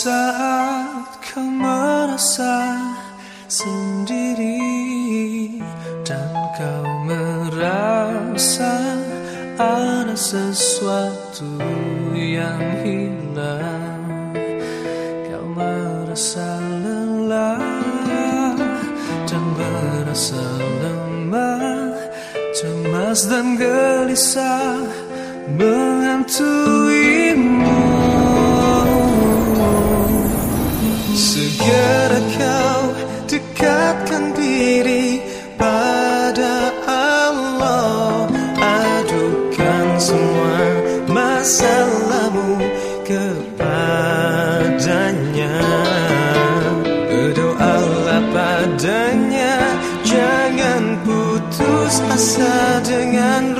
saat kau merasa sendiri dan kau merasa ada sesuatu yang hilang. Kau merasa lelah dan merasa lemah. Cemas dan gelisah mengantui masalahmu kepadanya. Berdoalah padanya Jangan putus asa dengan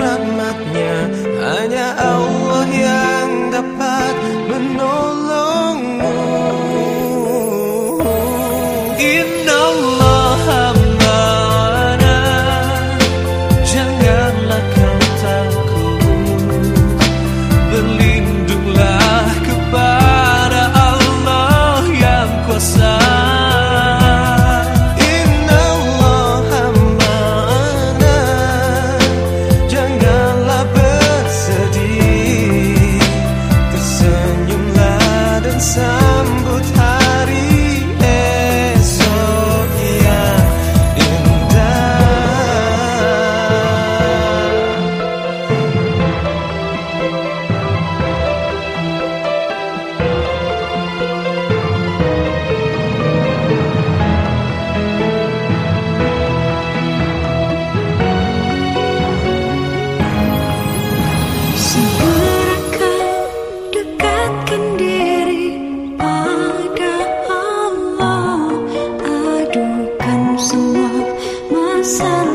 사랑